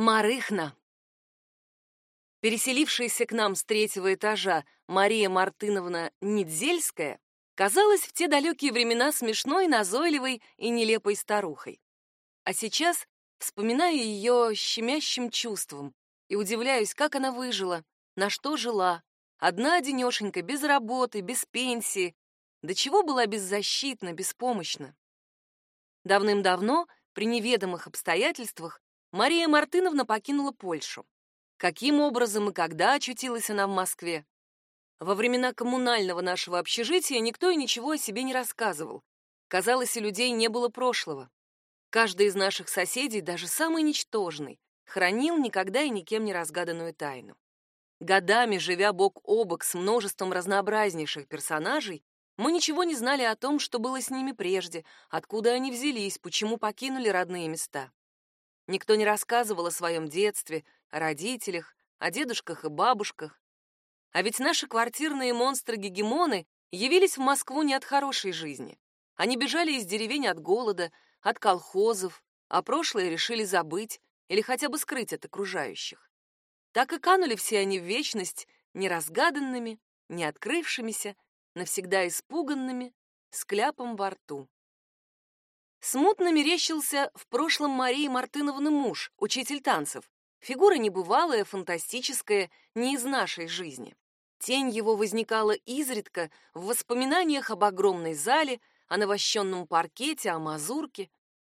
Марыхна. Переселившаяся к нам с третьего этажа Мария Мартыновна Недзельская казалась в те далекие времена смешной, назойливой и нелепой старухой. А сейчас вспоминаю ее щемящим чувством и удивляюсь, как она выжила, на что жила. Одна одинешенька, без работы, без пенсии. До чего была беззащитна, беспомощна. Давным-давно, при неведомых обстоятельствах, Мария Мартыновна покинула Польшу. Каким образом и когда очутилась она в Москве? Во времена коммунального нашего общежития никто и ничего о себе не рассказывал. Казалось, у людей не было прошлого. Каждый из наших соседей, даже самый ничтожный, хранил никогда и никем не разгаданную тайну. Годами живя бок о бок с множеством разнообразнейших персонажей, мы ничего не знали о том, что было с ними прежде, откуда они взялись, почему покинули родные места. Никто не рассказывал о своем детстве, о родителях, о дедушках и бабушках. А ведь наши квартирные монстры-гегемоны явились в Москву не от хорошей жизни. Они бежали из деревень от голода, от колхозов, а прошлое решили забыть или хотя бы скрыть от окружающих. Так и канули все они в вечность неразгаданными, не открывшимися, навсегда испуганными, с кляпом во рту. Смутно мерещился в прошлом Марии Мартыновны муж, учитель танцев. Фигура небывалая, фантастическая, не из нашей жизни. Тень его возникала изредка в воспоминаниях об огромной зале, о навощенном паркете, о мазурке.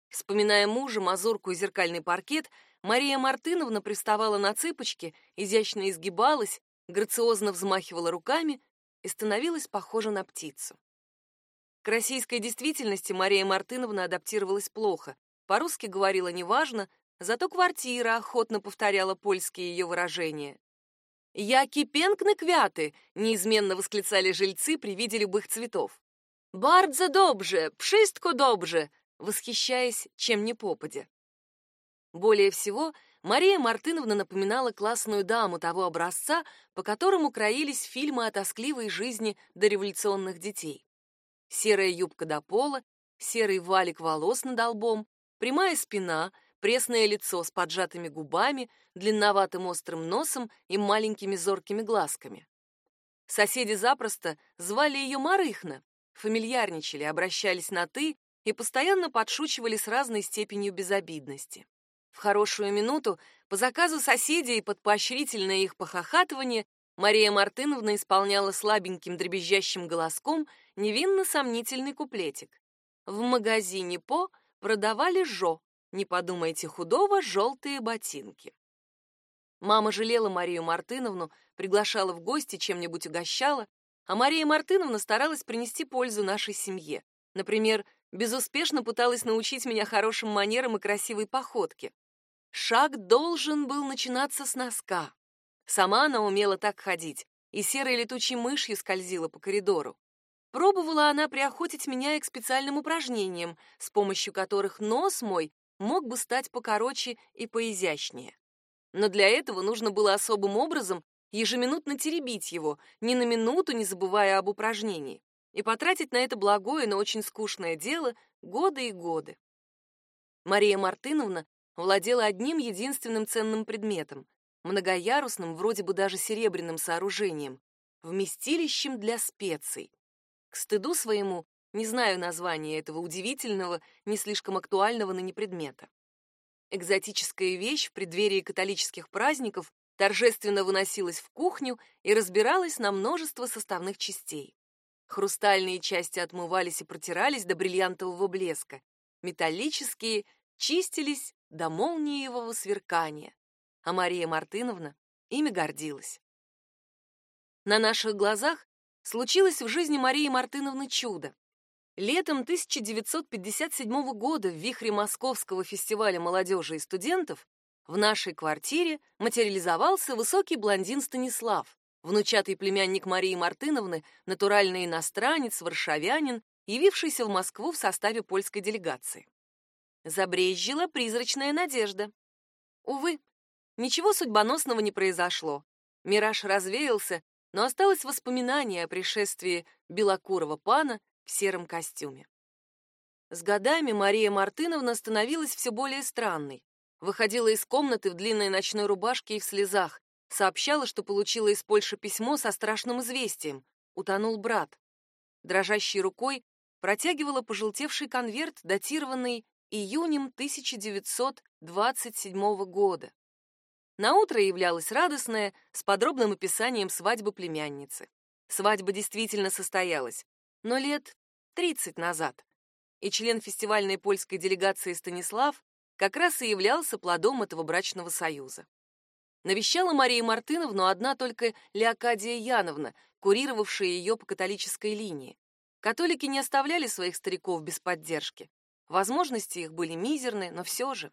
Вспоминая мужа, мазурку и зеркальный паркет, Мария Мартыновна приставала на цыпочки, изящно изгибалась, грациозно взмахивала руками и становилась похожа на птицу. К российской действительности Мария Мартыновна адаптировалась плохо. По-русски говорила неважно, зато квартира охотно повторяла польские ее выражения. «Я кипенкны квяты!» — неизменно восклицали жильцы при виде любых цветов. «Бардзо добже! Пшистко добже!» восхищаясь чем ни попадя. Более всего, Мария Мартыновна напоминала классную даму того образца, по которому краились фильмы о тоскливой жизни дореволюционных детей серая юбка до пола, серый валик волос над лбом, прямая спина, пресное лицо с поджатыми губами, длинноватым острым носом и маленькими зоркими глазками. Соседи запросто звали ее Марыхна, фамильярничали, обращались на «ты» и постоянно подшучивали с разной степенью безобидности. В хорошую минуту, по заказу соседей и под поощрительное их похохатывание, Мария Мартыновна исполняла слабеньким дребезжащим голоском невинно сомнительный куплетик. В магазине По продавали жо, не подумайте худого, желтые ботинки. Мама жалела Марию Мартыновну, приглашала в гости, чем-нибудь угощала, а Мария Мартыновна старалась принести пользу нашей семье. Например, безуспешно пыталась научить меня хорошим манерам и красивой походке. Шаг должен был начинаться с носка. Сама она умела так ходить, и серой летучей мышью скользила по коридору. Пробовала она приохотить меня и к специальным упражнениям, с помощью которых нос мой мог бы стать покороче и поизящнее. Но для этого нужно было особым образом ежеминутно теребить его, ни на минуту не забывая об упражнении, и потратить на это благое, но очень скучное дело годы и годы. Мария Мартыновна владела одним единственным ценным предметом многоярусным, вроде бы даже серебряным сооружением, вместилищем для специй. К стыду своему не знаю названия этого удивительного, не слишком актуального ныне предмета. Экзотическая вещь в преддверии католических праздников торжественно выносилась в кухню и разбиралась на множество составных частей. Хрустальные части отмывались и протирались до бриллиантового блеска, металлические чистились до молниевого сверкания а Мария Мартыновна ими гордилась. На наших глазах случилось в жизни Марии Мартыновны чудо. Летом 1957 года в вихре Московского фестиваля молодежи и студентов в нашей квартире материализовался высокий блондин Станислав, внучатый племянник Марии Мартыновны, натуральный иностранец, варшавянин, явившийся в Москву в составе польской делегации. Забрезжила призрачная надежда. Увы, Ничего судьбоносного не произошло. Мираж развеялся, но осталось воспоминание о пришествии белокурого пана в сером костюме. С годами Мария Мартыновна становилась все более странной. Выходила из комнаты в длинной ночной рубашке и в слезах. Сообщала, что получила из Польши письмо со страшным известием. Утонул брат. Дрожащей рукой протягивала пожелтевший конверт, датированный июнем 1927 года. На утро являлась радостная, с подробным описанием свадьбы племянницы. Свадьба действительно состоялась, но лет 30 назад. И член фестивальной польской делегации Станислав как раз и являлся плодом этого брачного союза. Навещала Мария Мартыновну одна только Леокадия Яновна, курировавшая ее по католической линии. Католики не оставляли своих стариков без поддержки. Возможности их были мизерны, но все же.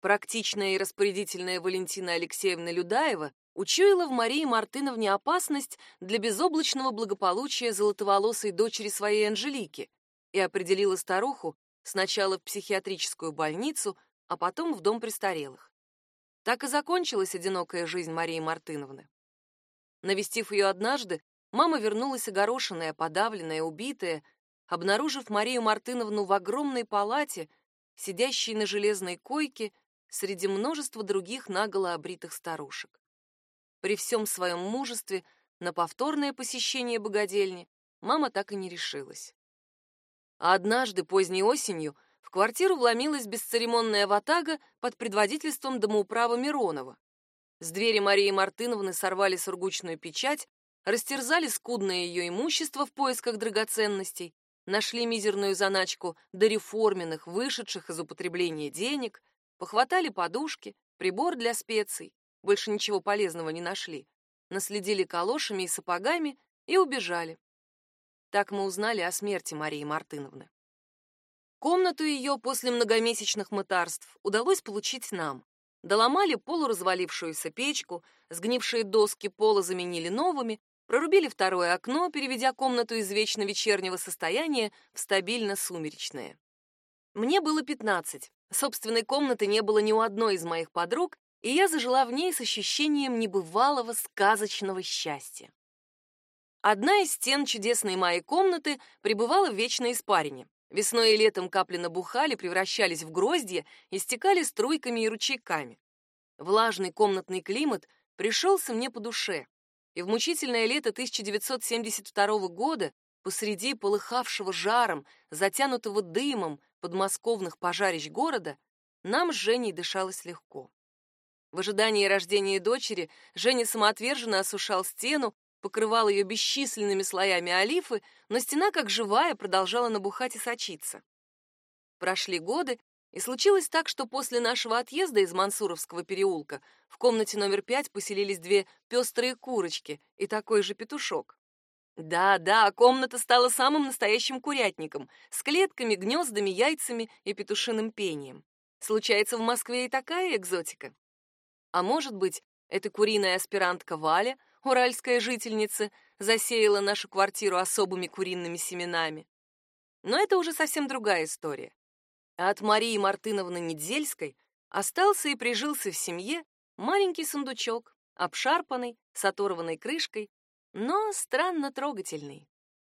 Практичная и распорядительная Валентина Алексеевна Людаева учуяла в Марии Мартыновне опасность для безоблачного благополучия золотоволосой дочери своей Анжелики и определила старуху сначала в психиатрическую больницу, а потом в дом престарелых. Так и закончилась одинокая жизнь Марии Мартыновны. Навестив ее однажды, мама вернулась огорошенная, подавленная, убитая, обнаружив Марию Мартыновну в огромной палате, сидящей на железной койке среди множества других наголо обритых старушек. При всем своем мужестве на повторное посещение богадельни мама так и не решилась. А однажды поздней осенью в квартиру вломилась бесцеремонная ватага под предводительством домоуправа Миронова. С двери Марии Мартыновны сорвали сургучную печать, растерзали скудное ее имущество в поисках драгоценностей, нашли мизерную заначку дореформенных, вышедших из употребления денег, Похватали подушки, прибор для специй, больше ничего полезного не нашли. Наследили калошами и сапогами и убежали. Так мы узнали о смерти Марии Мартыновны. Комнату ее после многомесячных мытарств удалось получить нам. Доломали полуразвалившуюся печку, сгнившие доски пола заменили новыми, прорубили второе окно, переведя комнату из вечно вечернего состояния в стабильно сумеречное. Мне было пятнадцать. Собственной комнаты не было ни у одной из моих подруг, и я зажила в ней с ощущением небывалого сказочного счастья. Одна из стен чудесной моей комнаты пребывала в вечной испарине. Весной и летом капли набухали, превращались в гроздья и стекали струйками и ручейками. Влажный комнатный климат пришелся мне по душе, и в мучительное лето 1972 года посреди полыхавшего жаром, затянутого дымом, подмосковных пожарищ города нам с Женей дышалось легко. В ожидании рождения дочери Женя самоотверженно осушал стену, покрывал ее бесчисленными слоями олифы, но стена, как живая, продолжала набухать и сочиться. Прошли годы, и случилось так, что после нашего отъезда из Мансуровского переулка в комнате номер пять поселились две пестрые курочки и такой же петушок. Да, да, комната стала самым настоящим курятником, с клетками, гнездами, яйцами и петушиным пением. Случается в Москве и такая экзотика. А может быть, эта куриная аспирантка Валя, уральская жительница, засеяла нашу квартиру особыми куриными семенами. Но это уже совсем другая история. А от Марии Мартыновны Недзельской остался и прижился в семье маленький сундучок, обшарпанный, с оторванной крышкой, но странно трогательный.